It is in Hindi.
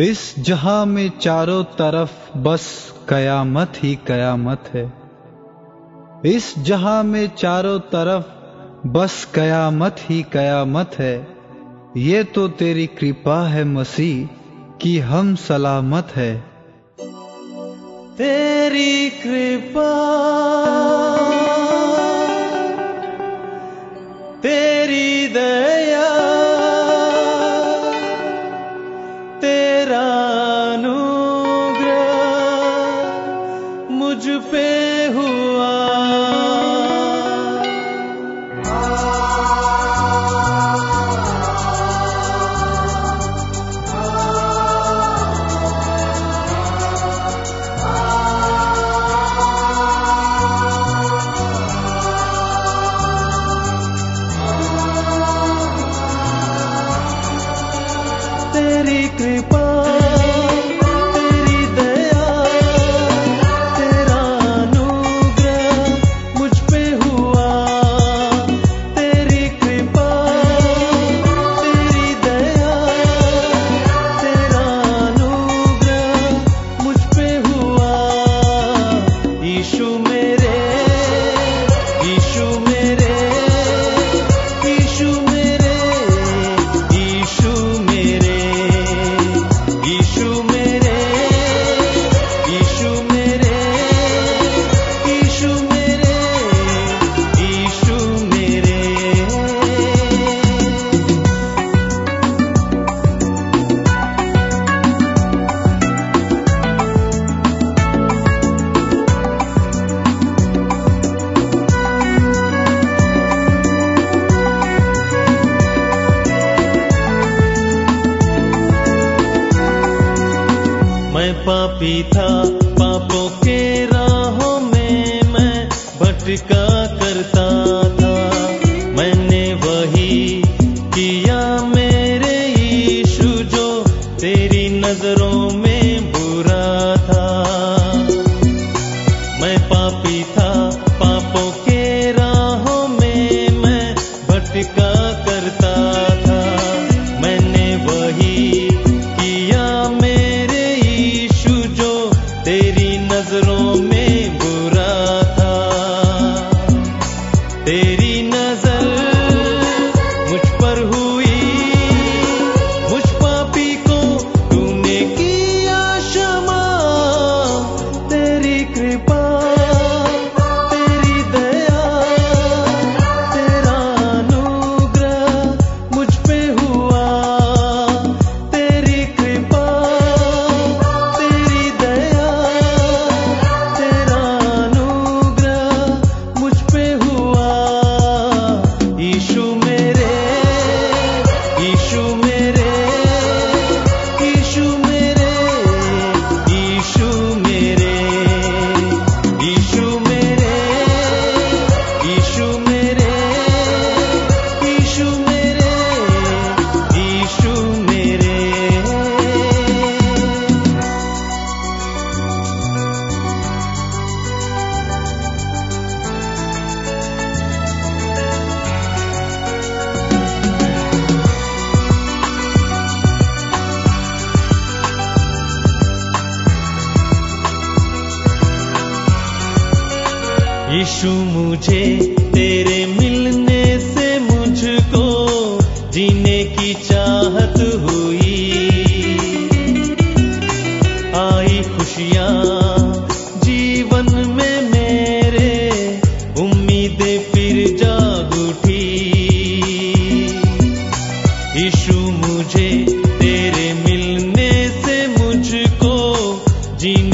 इस जहाँ में चारों तरफ़ बस कयामत ही कयामत है। इस जहाँ में चारों तरफ़ बस कयामत ही कयामत है। ये तो तेरी कृपा है मसीह कि हम सलामत है। तेरी कृपा पे हूँ पापी था, पापों के राहों में मैं भटका करता था। मैंने वही किया मेरे ईशु, जो तेरी नज़रों यीशु मुझे, तेरे मिलने से मुझको, जीने की चाहत हुई। आई खुशियाँ जीवन में मेरे, उम्मीदें फिर जाग उठी। यीशु मुझे, तेरे मिलने से मुझको, जीने